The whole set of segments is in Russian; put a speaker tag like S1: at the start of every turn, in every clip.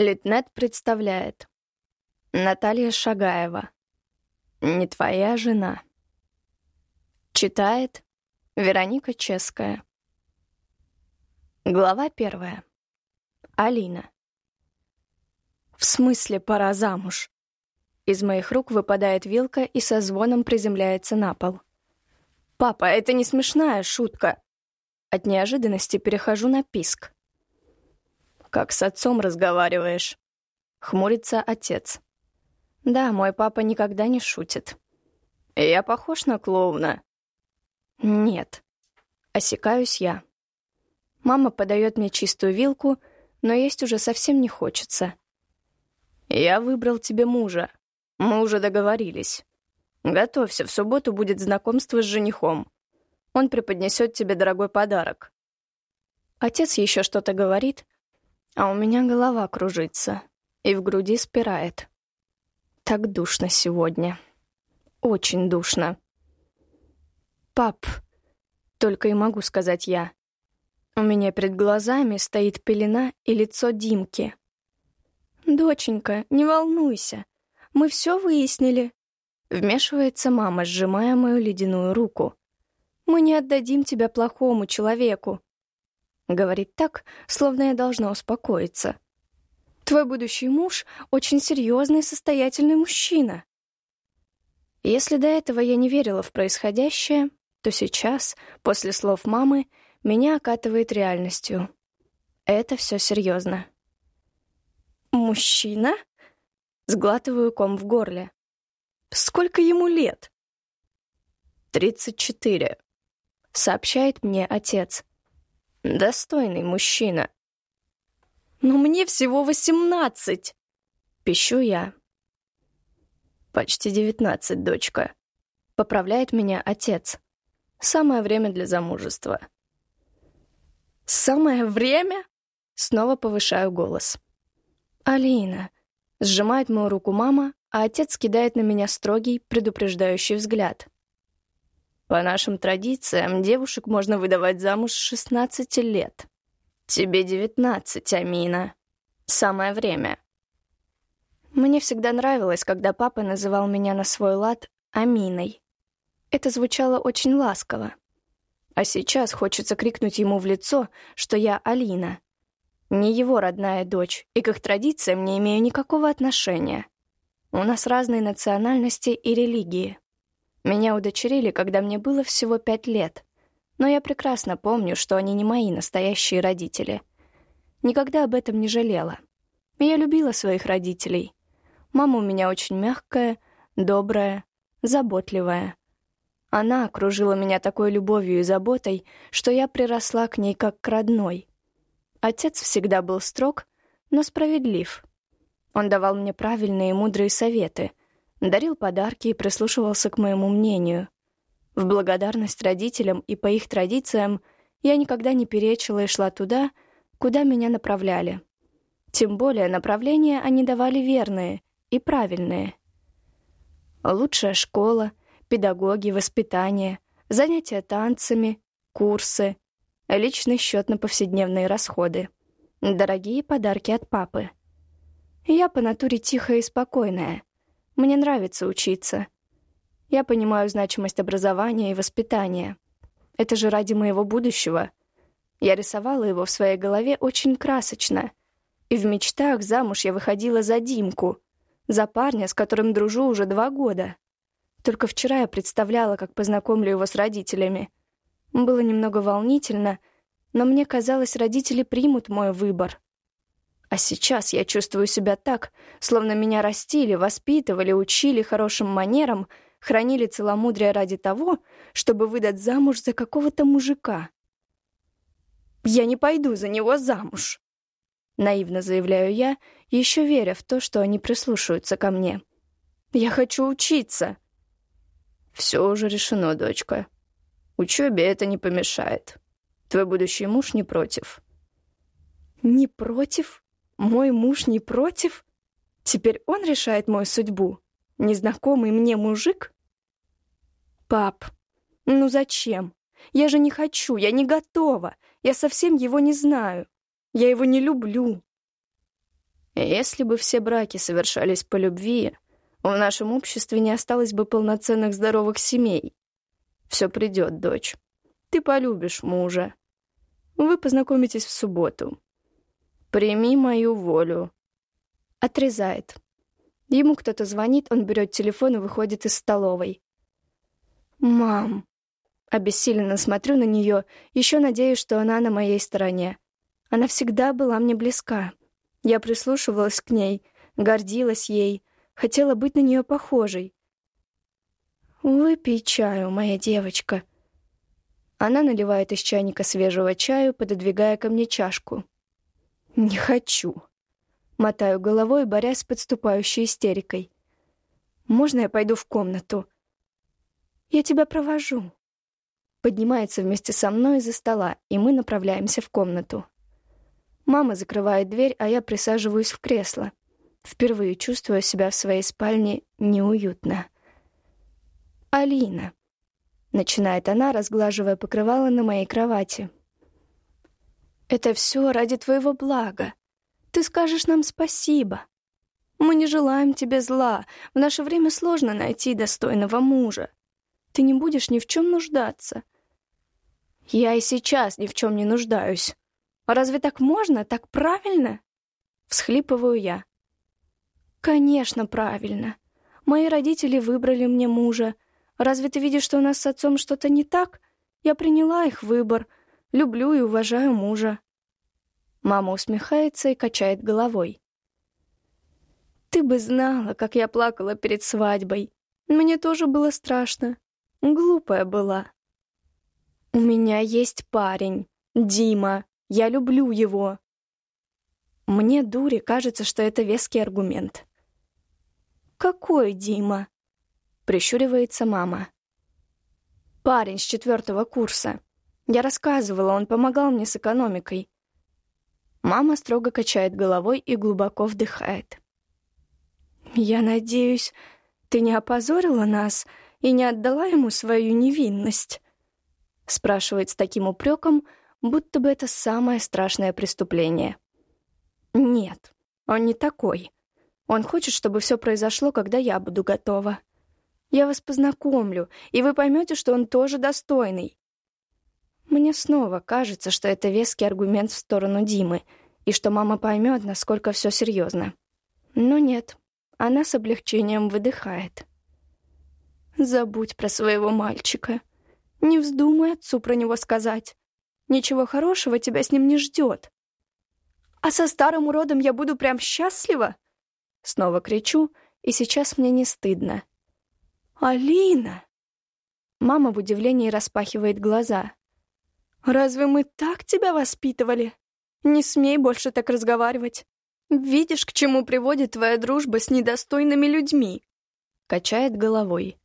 S1: Литнет представляет. Наталья Шагаева. «Не твоя жена». Читает Вероника Ческая. Глава первая. Алина. «В смысле пора замуж?» Из моих рук выпадает вилка и со звоном приземляется на пол. «Папа, это не смешная шутка!» От неожиданности перехожу на писк. «Как с отцом разговариваешь?» — хмурится отец. «Да, мой папа никогда не шутит». «Я похож на клоуна?» «Нет». Осекаюсь я. Мама подает мне чистую вилку, но есть уже совсем не хочется. «Я выбрал тебе мужа. Мы уже договорились. Готовься, в субботу будет знакомство с женихом. Он преподнесет тебе дорогой подарок». Отец еще что-то говорит, а у меня голова кружится и в груди спирает. Так душно сегодня. Очень душно. «Пап», — только и могу сказать я. У меня перед глазами стоит пелена и лицо Димки. «Доченька, не волнуйся. Мы все выяснили». Вмешивается мама, сжимая мою ледяную руку. «Мы не отдадим тебя плохому человеку. Говорит так, словно я должна успокоиться. Твой будущий муж — очень серьезный состоятельный мужчина. Если до этого я не верила в происходящее, то сейчас, после слов мамы, меня окатывает реальностью. Это все серьезно. «Мужчина?» Сглатываю ком в горле. «Сколько ему лет?» «Тридцать четыре», — сообщает мне отец. Достойный мужчина. Но мне всего восемнадцать. Пищу я. Почти девятнадцать, дочка. Поправляет меня отец. Самое время для замужества. Самое время? Снова повышаю голос. Алина. Сжимает мою руку мама, а отец кидает на меня строгий, предупреждающий взгляд. По нашим традициям, девушек можно выдавать замуж с 16 лет. Тебе 19, Амина. Самое время. Мне всегда нравилось, когда папа называл меня на свой лад Аминой. Это звучало очень ласково. А сейчас хочется крикнуть ему в лицо, что я Алина. Не его родная дочь, и к их традициям не имею никакого отношения. У нас разные национальности и религии. Меня удочерили, когда мне было всего пять лет. Но я прекрасно помню, что они не мои настоящие родители. Никогда об этом не жалела. Я любила своих родителей. Мама у меня очень мягкая, добрая, заботливая. Она окружила меня такой любовью и заботой, что я приросла к ней как к родной. Отец всегда был строг, но справедлив. Он давал мне правильные и мудрые советы — дарил подарки и прислушивался к моему мнению. В благодарность родителям и по их традициям я никогда не перечила и шла туда, куда меня направляли. Тем более направления они давали верные и правильные. Лучшая школа, педагоги, воспитание, занятия танцами, курсы, личный счет на повседневные расходы, дорогие подарки от папы. Я по натуре тихая и спокойная — мне нравится учиться. Я понимаю значимость образования и воспитания. Это же ради моего будущего. Я рисовала его в своей голове очень красочно. И в мечтах замуж я выходила за Димку, за парня, с которым дружу уже два года. Только вчера я представляла, как познакомлю его с родителями. Было немного волнительно, но мне казалось, родители примут мой выбор. А сейчас я чувствую себя так, словно меня растили, воспитывали, учили хорошим манерам, хранили целомудрие ради того, чтобы выдать замуж за какого-то мужика. «Я не пойду за него замуж», — наивно заявляю я, еще веря в то, что они прислушаются ко мне. «Я хочу учиться». «Все уже решено, дочка. Учебе это не помешает. Твой будущий муж не против». «Не против?» Мой муж не против? Теперь он решает мою судьбу? Незнакомый мне мужик? Пап, ну зачем? Я же не хочу, я не готова. Я совсем его не знаю. Я его не люблю. Если бы все браки совершались по любви, в нашем обществе не осталось бы полноценных здоровых семей. Все придет, дочь. Ты полюбишь мужа. Вы познакомитесь в субботу. Прими мою волю. Отрезает. Ему кто-то звонит, он берет телефон и выходит из столовой. «Мам!» Обессиленно смотрю на нее, еще надеюсь, что она на моей стороне. Она всегда была мне близка. Я прислушивалась к ней, гордилась ей, хотела быть на нее похожей. «Выпей чаю, моя девочка». Она наливает из чайника свежего чаю, пододвигая ко мне чашку. «Не хочу». Мотаю головой, борясь с подступающей истерикой. «Можно я пойду в комнату?» «Я тебя провожу». Поднимается вместе со мной из-за стола, и мы направляемся в комнату. Мама закрывает дверь, а я присаживаюсь в кресло. Впервые чувствую себя в своей спальне неуютно. «Алина», — начинает она, разглаживая покрывало на моей кровати. «Это все ради твоего блага. Ты скажешь нам спасибо. Мы не желаем тебе зла. В наше время сложно найти достойного мужа. Ты не будешь ни в чем нуждаться. Я и сейчас ни в чем не нуждаюсь. Разве так можно? Так правильно? Всхлипываю я. Конечно, правильно. Мои родители выбрали мне мужа. Разве ты видишь, что у нас с отцом что-то не так? Я приняла их выбор. Люблю и уважаю мужа. Мама усмехается и качает головой. Ты бы знала, как я плакала перед свадьбой. Мне тоже было страшно. Глупая была. У меня есть парень, Дима. Я люблю его. Мне, дури, кажется, что это веский аргумент. «Какой Дима?» — прищуривается мама. «Парень с четвертого курса. Я рассказывала, он помогал мне с экономикой». Мама строго качает головой и глубоко вдыхает. «Я надеюсь, ты не опозорила нас и не отдала ему свою невинность?» Спрашивает с таким упреком, будто бы это самое страшное преступление. Нет, он не такой. Он хочет, чтобы все произошло, когда я буду готова. Я вас познакомлю, и вы поймете, что он тоже достойный. Мне снова кажется, что это веский аргумент в сторону Димы, и что мама поймет, насколько все серьезно. Но нет, она с облегчением выдыхает. Забудь про своего мальчика. Не вздумай отцу про него сказать. Ничего хорошего тебя с ним не ждет. А со старым уродом я буду прям счастлива? Снова кричу, и сейчас мне не стыдно. «Алина!» Мама в удивлении распахивает глаза. «Разве мы так тебя воспитывали? Не смей больше так разговаривать. Видишь, к чему приводит твоя дружба с недостойными людьми?» Качает головой.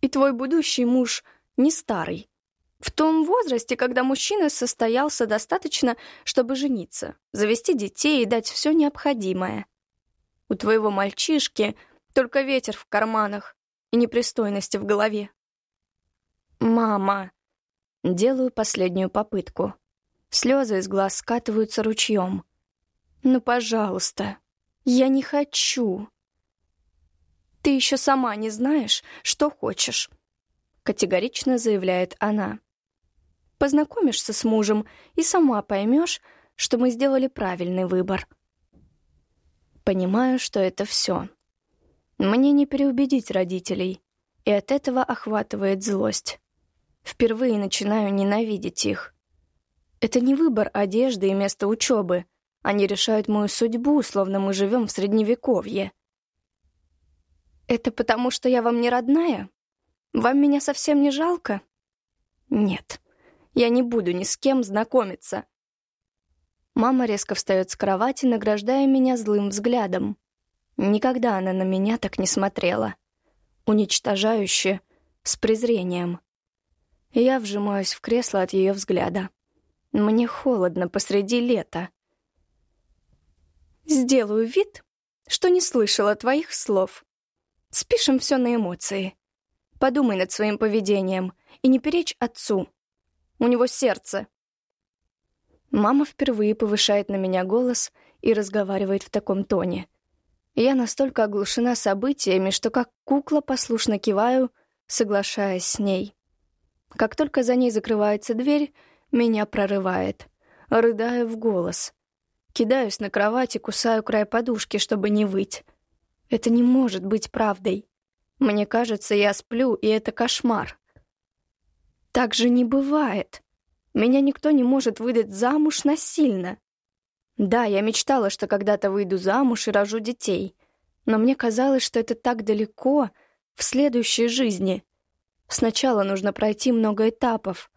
S1: «И твой будущий муж не старый. В том возрасте, когда мужчина состоялся достаточно, чтобы жениться, завести детей и дать все необходимое. У твоего мальчишки только ветер в карманах и непристойности в голове. «Мама!» Делаю последнюю попытку. Слезы из глаз скатываются ручьем. «Ну, пожалуйста, я не хочу!» «Ты еще сама не знаешь, что хочешь категорично заявляет она. Познакомишься с мужем и сама поймешь, что мы сделали правильный выбор. Понимаю, что это все. Мне не переубедить родителей, и от этого охватывает злость. Впервые начинаю ненавидеть их. Это не выбор одежды и места учебы. Они решают мою судьбу, словно мы живем в Средневековье. «Это потому, что я вам не родная?» Вам меня совсем не жалко? Нет, я не буду ни с кем знакомиться. Мама резко встает с кровати, награждая меня злым взглядом. Никогда она на меня так не смотрела. Уничтожающе, с презрением. Я вжимаюсь в кресло от ее взгляда. Мне холодно посреди лета. Сделаю вид, что не слышала твоих слов. Спишем все на эмоции. Подумай над своим поведением и не перечь отцу. У него сердце. Мама впервые повышает на меня голос, и разговаривает в таком тоне. Я настолько оглушена событиями, что как кукла послушно киваю, соглашаясь с ней. Как только за ней закрывается дверь, меня прорывает. Рыдаю в голос. Кидаюсь на кровать и кусаю край подушки, чтобы не выть. Это не может быть правдой. Мне кажется, я сплю, и это кошмар. Так же не бывает. Меня никто не может выдать замуж насильно. Да, я мечтала, что когда-то выйду замуж и рожу детей. Но мне казалось, что это так далеко, в следующей жизни. Сначала нужно пройти много этапов.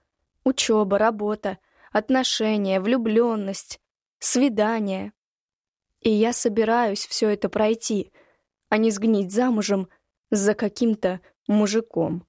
S1: Учеба, работа, отношения, влюбленность, свидания. И я собираюсь все это пройти, а не сгнить замужем за каким-то мужиком.